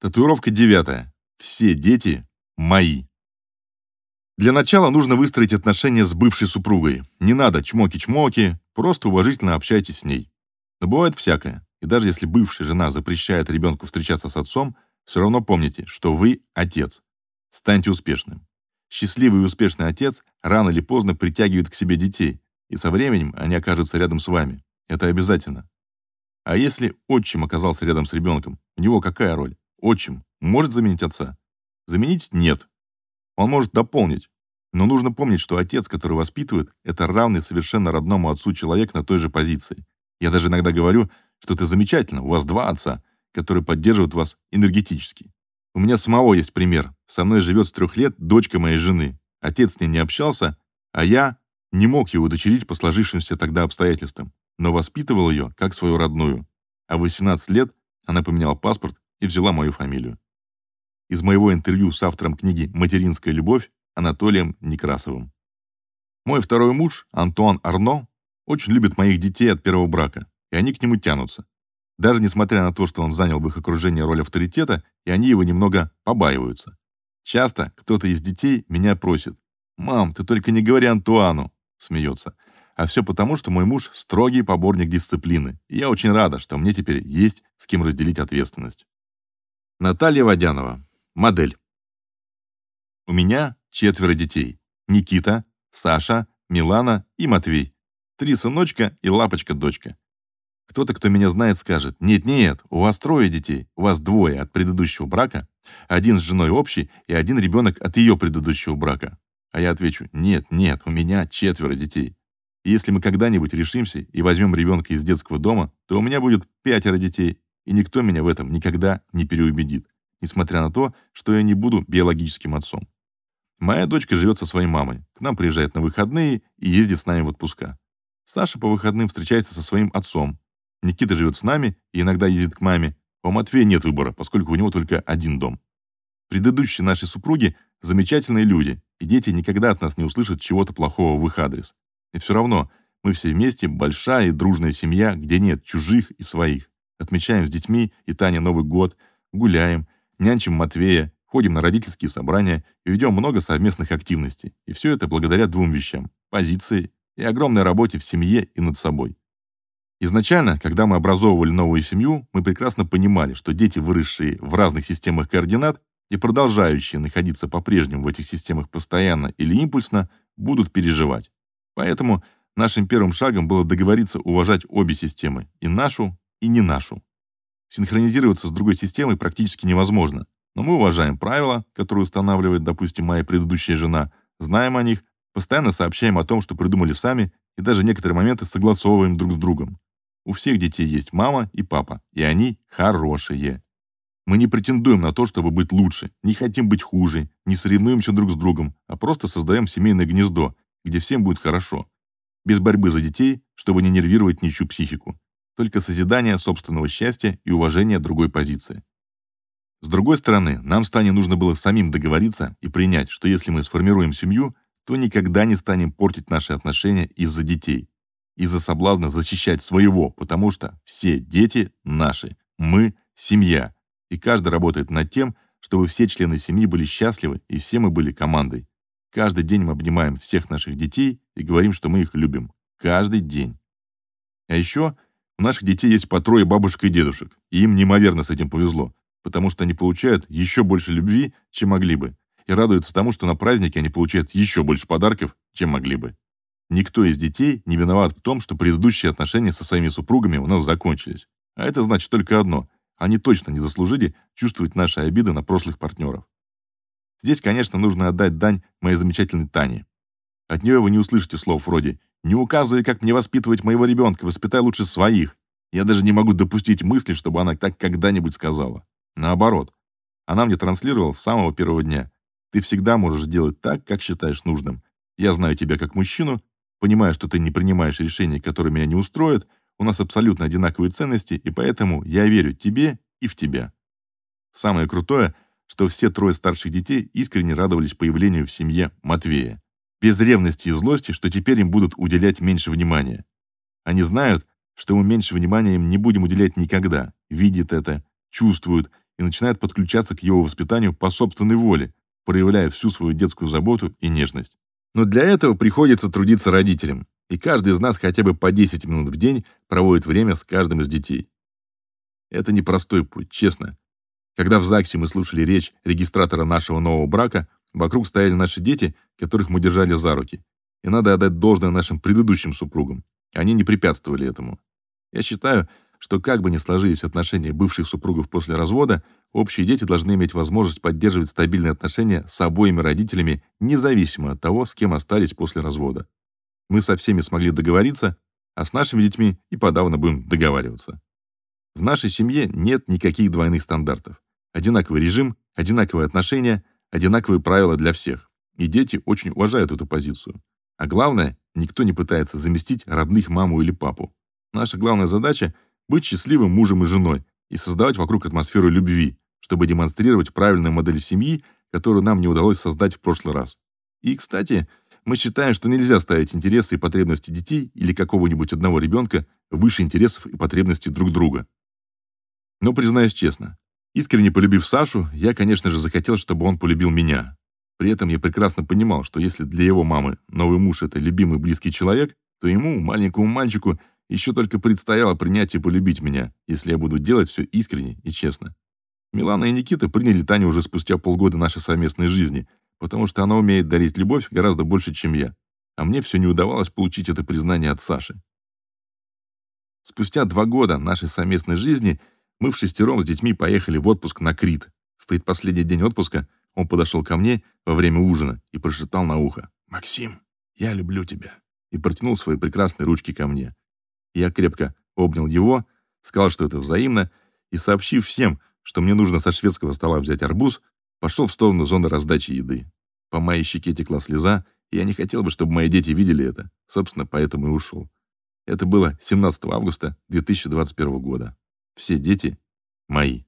Татуировка девятая. Все дети мои. Для начала нужно выстроить отношения с бывшей супругой. Не надо чмоки-чмоки, просто уважительно общайтесь с ней. Но бывает всякое. И даже если бывшая жена запрещает ребенку встречаться с отцом, все равно помните, что вы отец. Станьте успешным. Счастливый и успешный отец рано или поздно притягивает к себе детей, и со временем они окажутся рядом с вами. Это обязательно. А если отчим оказался рядом с ребенком, у него какая роль? Отчим может заменить отца? Заменить нет. Он может дополнить. Но нужно помнить, что отец, который воспитывает, это равный совершенно родному отцу человек на той же позиции. Я даже иногда говорю, что это замечательно, у вас два отца, которые поддерживают вас энергетически. У меня самого есть пример. Со мной живет с трех лет дочка моей жены. Отец с ней не общался, а я не мог ее удочерить по сложившимся тогда обстоятельствам, но воспитывал ее как свою родную. А в 18 лет она поменяла паспорт и взяла мою фамилию. Из моего интервью с автором книги «Материнская любовь» Анатолием Некрасовым. Мой второй муж, Антуан Арно, очень любит моих детей от первого брака, и они к нему тянутся. Даже несмотря на то, что он занял в их окружении роль авторитета, и они его немного побаиваются. Часто кто-то из детей меня просит: "Мам, ты только не говори Антуану", смеется. А все потому, что мой муж строгий поборник дисциплины, и я очень рада, что мне теперь есть с кем разделить ответственность. Наталья Водянова, модель. У меня четверо детей: Никита, Саша, Милана и Матвей. Три сыночка и лапочка-дочка. Кто-то, кто меня знает, скажет: "Нет-нет, у вас трое детей. У вас двое от предыдущего брака, один с женой общий и один ребенок от ее предыдущего брака". А я отвечу: "Нет, нет, у меня четверо детей. И если мы когда-нибудь решимся и возьмем ребенка из детского дома, то у меня будет пятеро детей, и никто меня в этом никогда не переубедит, несмотря на то, что я не буду биологическим отцом. Моя дочка живет со своей мамой, к нам приезжает на выходные и ездит с нами в отпуска. Саша по выходным встречается со своим отцом, Никита живет с нами и иногда ездит к маме. У Матвея нет выбора, поскольку у него только один дом. Предыдущие наши супруги замечательные люди, и дети никогда от нас не услышат чего-то плохого в их адрес. И все равно мы все вместе большая и дружная семья, где нет чужих и своих. Отмечаем с детьми и Таней Новый год, гуляем, нянчим Матвея, ходим на родительские собрания и ведем много совместных активностей. И все это благодаря двум вещам: позиции и огромной работе в семье и над собой. Изначально, когда мы образовывали новую семью, мы прекрасно понимали, что дети, выросшие в разных системах координат и продолжающие находиться по-прежнему в этих системах постоянно или импульсно, будут переживать. Поэтому нашим первым шагом было договориться уважать обе системы, и нашу, и не нашу. Синхронизироваться с другой системой практически невозможно, но мы уважаем правила, которые устанавливает, допустим, моя предыдущая жена, знаем о них, постоянно сообщаем о том, что придумали сами, и даже некоторые моменты согласовываем друг с другом. У всех детей есть мама и папа, и они хорошие. Мы не претендуем на то, чтобы быть лучше, не хотим быть хуже, не соревнуемся друг с другом, а просто создаем семейное гнездо, где всем будет хорошо. Без борьбы за детей, чтобы не нервировать ничью психику. Только созидание собственного счастья и уважение другой позиции. С другой стороны, нам с Таней нужно было самим договориться и принять, что если мы сформируем семью, то никогда не станем портить наши отношения из-за детей из-за соблазна защищать своего, потому что все дети наши. Мы семья, и каждый работает над тем, чтобы все члены семьи были счастливы и все мы были командой. Каждый день мы обнимаем всех наших детей и говорим, что мы их любим. Каждый день. А еще у наших детей есть по трое бабушек и дедушек, и им неимоверно с этим повезло, потому что они получают еще больше любви, чем могли бы, и радуются тому, что на празднике они получают еще больше подарков, чем могли бы. Никто из детей не виноват в том, что предыдущие отношения со своими супругами у нас закончились. А это значит только одно: они точно не заслужили чувствовать наши обиды на прошлых партнеров. Здесь, конечно, нужно отдать дань моей замечательной Тане. От нее вы не услышите слов вроде: "Не указывай, как мне воспитывать моего ребенка, воспитай лучше своих". Я даже не могу допустить мысли, чтобы она так когда-нибудь сказала. Наоборот, она мне транслировала с самого первого дня: "Ты всегда можешь делать так, как считаешь нужным. Я знаю тебя как мужчину Понимая, что ты не принимаешь решения, которые меня не устроят, у нас абсолютно одинаковые ценности, и поэтому я верю тебе и в тебя. Самое крутое, что все трое старших детей искренне радовались появлению в семье Матвея. Без ревности и злости, что теперь им будут уделять меньше внимания. Они знают, что мы меньше внимания им не будем уделять никогда, видят это, чувствуют и начинают подключаться к его воспитанию по собственной воле, проявляя всю свою детскую заботу и нежность. Но для этого приходится трудиться родителям, и каждый из нас хотя бы по 10 минут в день проводит время с каждым из детей. Это непростой путь, честно. Когда в ЗАГСе мы слушали речь регистратора нашего нового брака, вокруг стояли наши дети, которых мы держали за руки. И надо отдать должное нашим предыдущим супругам. Они не препятствовали этому. Я считаю, что как бы ни сложились отношения бывших супругов после развода, общие дети должны иметь возможность поддерживать стабильные отношения с обоими родителями, независимо от того, с кем остались после развода. Мы со всеми смогли договориться, а с нашими детьми и подавно будем договариваться. В нашей семье нет никаких двойных стандартов. Одинаковый режим, одинаковые отношения, одинаковые правила для всех. И дети очень уважают эту позицию. А главное, никто не пытается заместить родных маму или папу. Наша главная задача быть счастливым мужем и женой и создавать вокруг атмосферу любви, чтобы демонстрировать правильную модель семьи, которую нам не удалось создать в прошлый раз. И, кстати, мы считаем, что нельзя ставить интересы и потребности детей или какого-нибудь одного ребенка выше интересов и потребностей друг друга. Но признаюсь честно, искренне полюбив Сашу, я, конечно же, захотел, чтобы он полюбил меня. При этом я прекрасно понимал, что если для его мамы новый муж это любимый близкий человек, то ему, маленькому мальчику, еще только предстояло принять и полюбить меня, если я буду делать все искренне и честно. Милана и Никита приняли Таню уже спустя полгода нашей совместной жизни, потому что она умеет дарить любовь гораздо больше, чем я. А мне все не удавалось получить это признание от Саши. Спустя два года нашей совместной жизни мы в шестером с детьми поехали в отпуск на Крит. В предпоследний день отпуска он подошел ко мне во время ужина и прошептал на ухо: "Максим, я люблю тебя" и протянул свои прекрасные ручки ко мне. Я крепко обнял его, сказал, что это взаимно, и, сообщив всем, что мне нужно со шведского стола взять арбуз, пошел в сторону зоны раздачи еды. По моей щеке текла слеза, и я не хотел бы, чтобы мои дети видели это. Собственно, поэтому и ушел. Это было 17 августа 2021 года. Все дети мои.